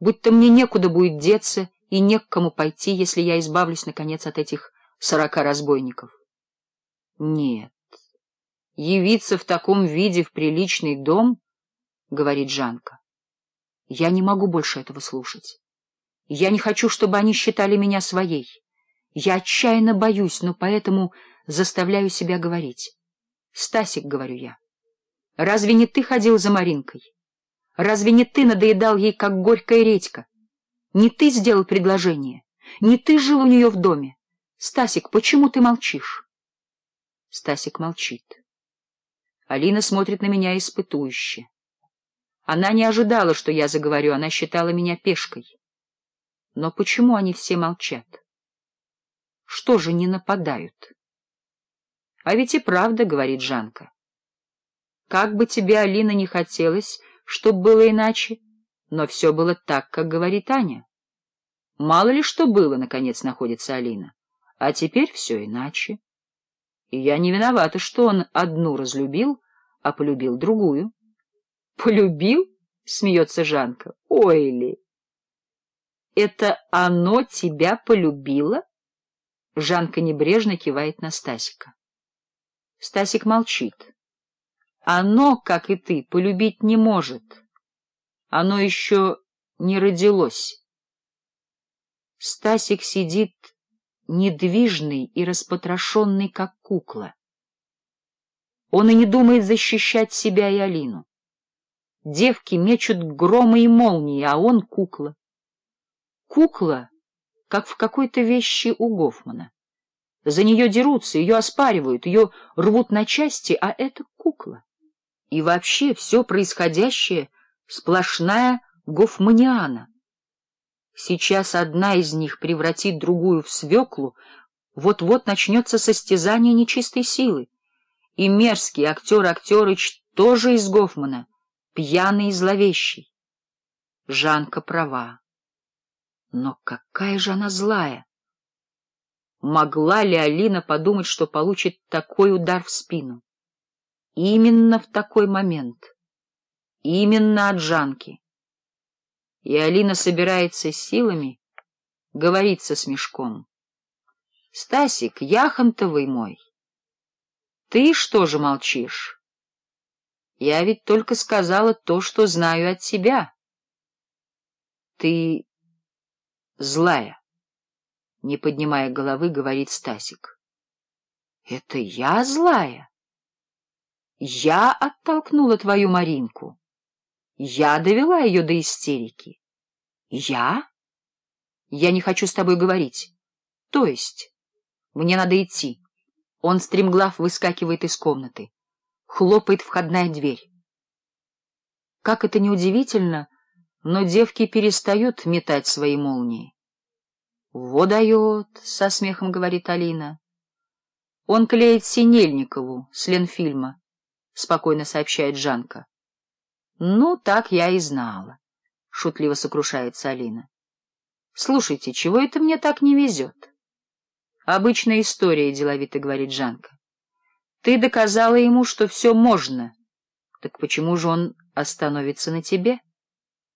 будто мне некуда будет деться и не к кому пойти, если я избавлюсь, наконец, от этих сорока разбойников. Нет. Явиться в таком виде в приличный дом, — говорит Жанка, — я не могу больше этого слушать. Я не хочу, чтобы они считали меня своей. Я отчаянно боюсь, но поэтому заставляю себя говорить. Стасик, — говорю я, — разве не ты ходил за Маринкой? Разве не ты надоедал ей, как горькая редька? Не ты сделал предложение? Не ты жил у нее в доме? Стасик, почему ты молчишь? Стасик молчит. Алина смотрит на меня испытующе. Она не ожидала, что я заговорю, она считала меня пешкой. Но почему они все молчат? Что же не нападают? — А ведь и правда, — говорит Жанка. — Как бы тебе, Алина, не хотелось чтоб было иначе, но все было так, как говорит Аня. Мало ли что было, наконец, находится Алина. А теперь все иначе. И я не виновата, что он одну разлюбил, а полюбил другую. — Полюбил? — смеется Жанка. — Ой ли! — Это оно тебя полюбило? Жанка небрежно кивает на Стасика. Стасик молчит оно, как и ты, полюбить не может. Оно еще не родилось. Стасик сидит недвижный и распотрошенный, как кукла. Он и не думает защищать себя и Алину. Девки мечут громы и молнии, а он кукла. Кукла, как в какой-то вещи у Гофмана. За нее дерутся, ее оспаривают, ее рвут на части, а это кукла и вообще все происходящее — сплошная гофманиана. Сейчас одна из них превратит другую в свеклу, вот-вот начнется состязание нечистой силы. И мерзкий актер Актерыч тоже из Гофмана, пьяный и зловещий. Жанка права. Но какая же она злая! Могла ли Алина подумать, что получит такой удар в спину? Именно в такой момент. Именно от Жанки. И Алина собирается силами, говорит со смешком. — Стасик, яхонтовый мой, ты что же молчишь? Я ведь только сказала то, что знаю от тебя. Ты злая, — не поднимая головы, говорит Стасик. — Это я злая? Я оттолкнула твою Маринку. Я довела ее до истерики. Я? Я не хочу с тобой говорить. То есть? Мне надо идти. Он стремглав выскакивает из комнаты. Хлопает входная дверь. Как это неудивительно, но девки перестают метать свои молнии. — Во дает! — со смехом говорит Алина. Он клеит Синельникову с Ленфильма. — спокойно сообщает Жанка. — Ну, так я и знала, — шутливо сокрушается Алина. — Слушайте, чего это мне так не везет? — Обычная история, — деловито говорит Жанка. — Ты доказала ему, что все можно. Так почему же он остановится на тебе?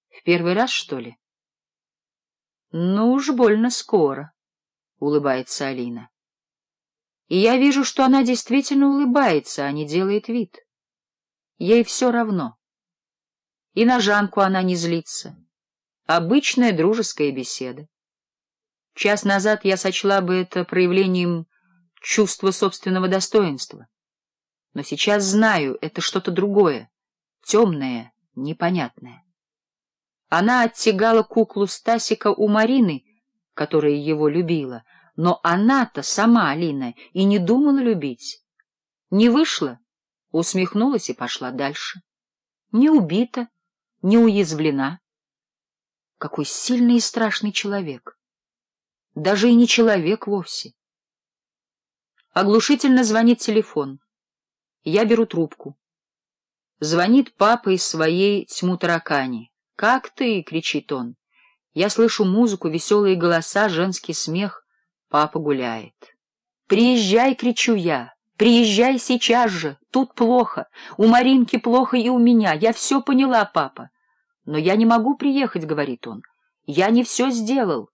В первый раз, что ли? — Ну уж больно скоро, — улыбается Алина. И я вижу, что она действительно улыбается, а не делает вид ей все равно. И на Жанку она не злится. Обычная дружеская беседа. Час назад я сочла бы это проявлением чувства собственного достоинства. Но сейчас знаю, это что-то другое, темное, непонятное. Она оттягала куклу Стасика у Марины, которая его любила, но она-то сама, Алина, и не думала любить. Не вышла усмехнулась и пошла дальше. Не убита, не уязвлена. Какой сильный и страшный человек! Даже и не человек вовсе. Оглушительно звонит телефон. Я беру трубку. Звонит папа из своей тьму таракани. «Как ты?» — кричит он. Я слышу музыку, веселые голоса, женский смех. Папа гуляет. «Приезжай!» — кричу я. Приезжай сейчас же, тут плохо, у Маринки плохо и у меня, я все поняла, папа. Но я не могу приехать, — говорит он, — я не все сделал.